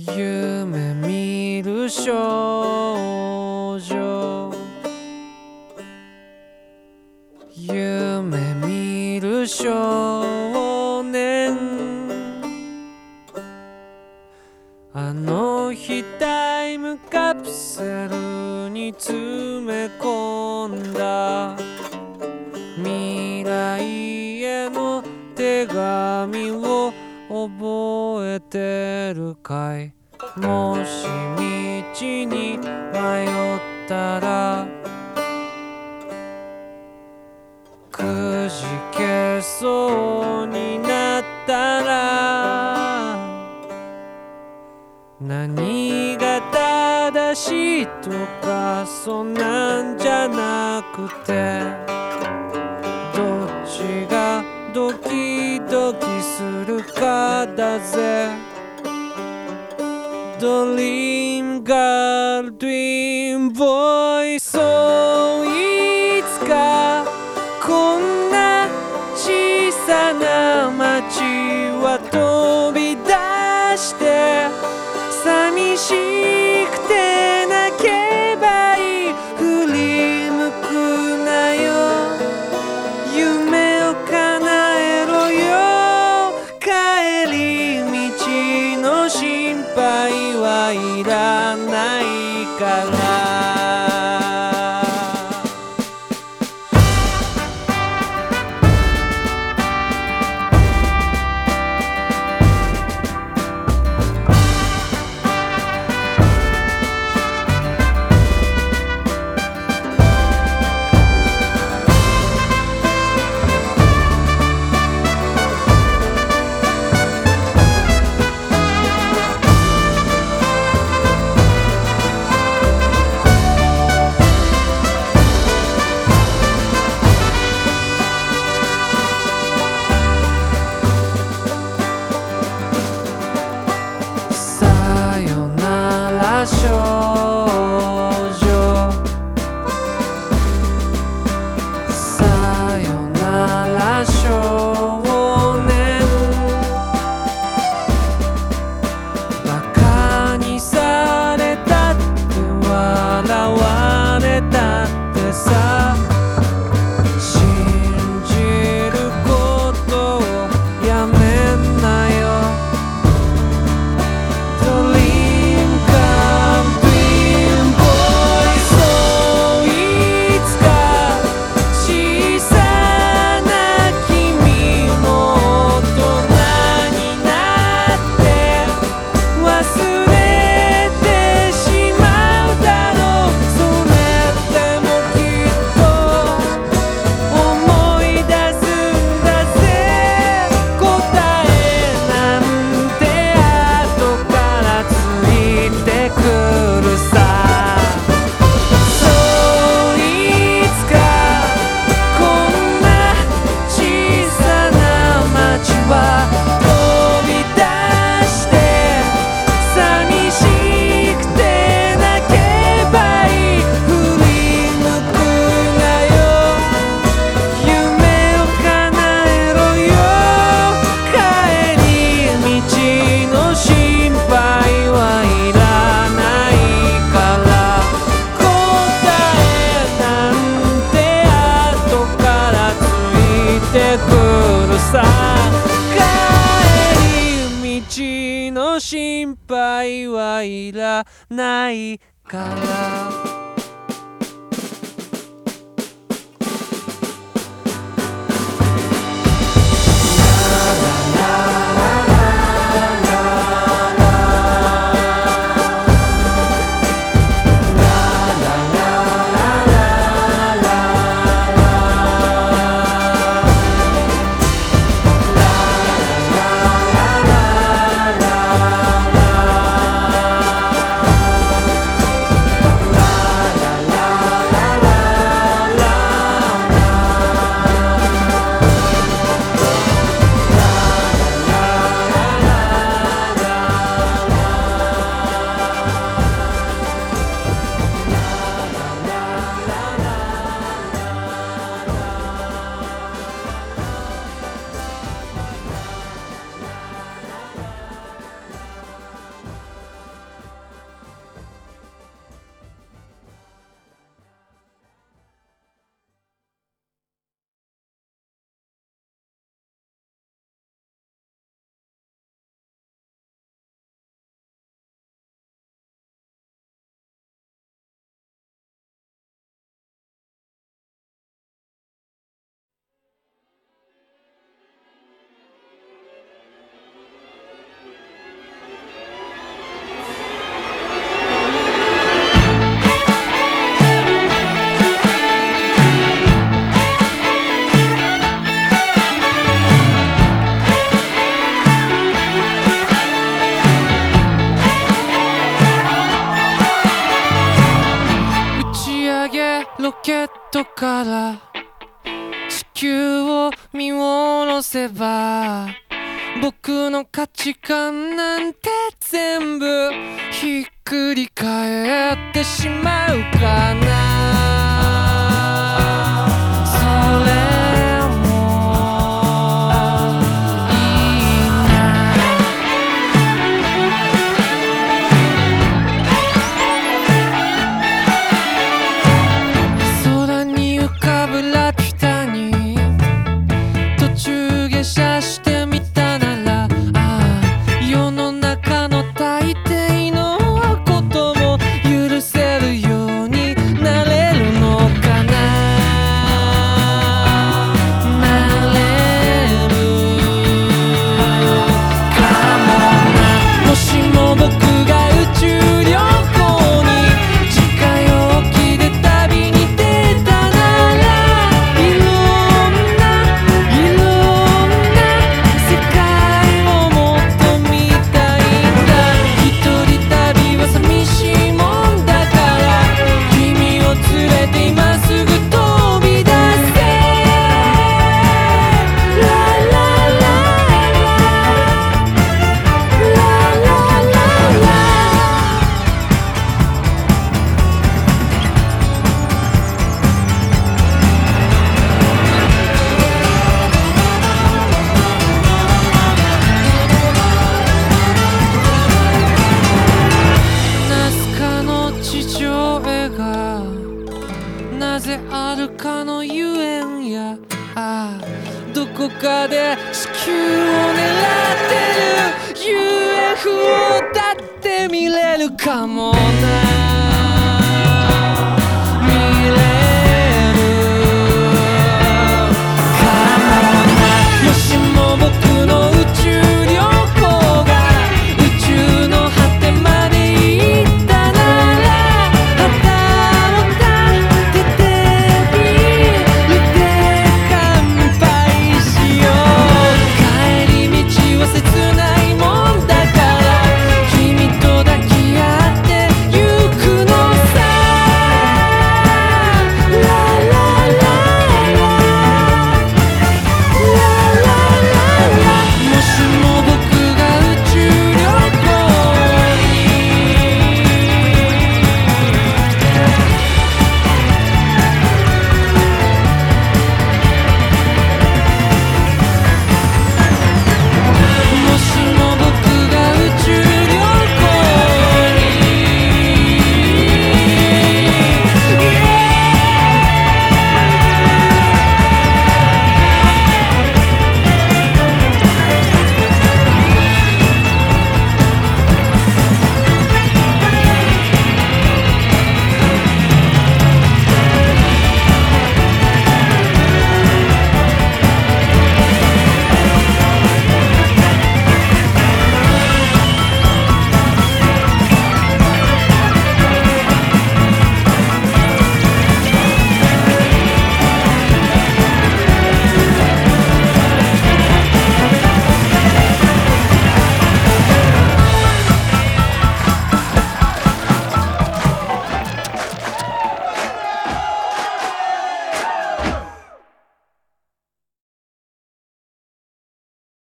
夢見る少女。夢見る少年。あの日タイムカプセルに詰め込んだ。未来への手紙を覚えてるかい？もし道に迷ったらくじけそうになったら何が正しいとかそんなんじゃなくてどっちがドキドキするかだぜ Dream girl, dream boy そ 配はいらないから。心配はいらないから「ケットから地球を見下ろせば僕の価値観なんて全部ひっくり返ってしまうかな。なぜあるかのゆえんや。ああどこかで地球を狙ってる。UFO だって見れるかもな。見れ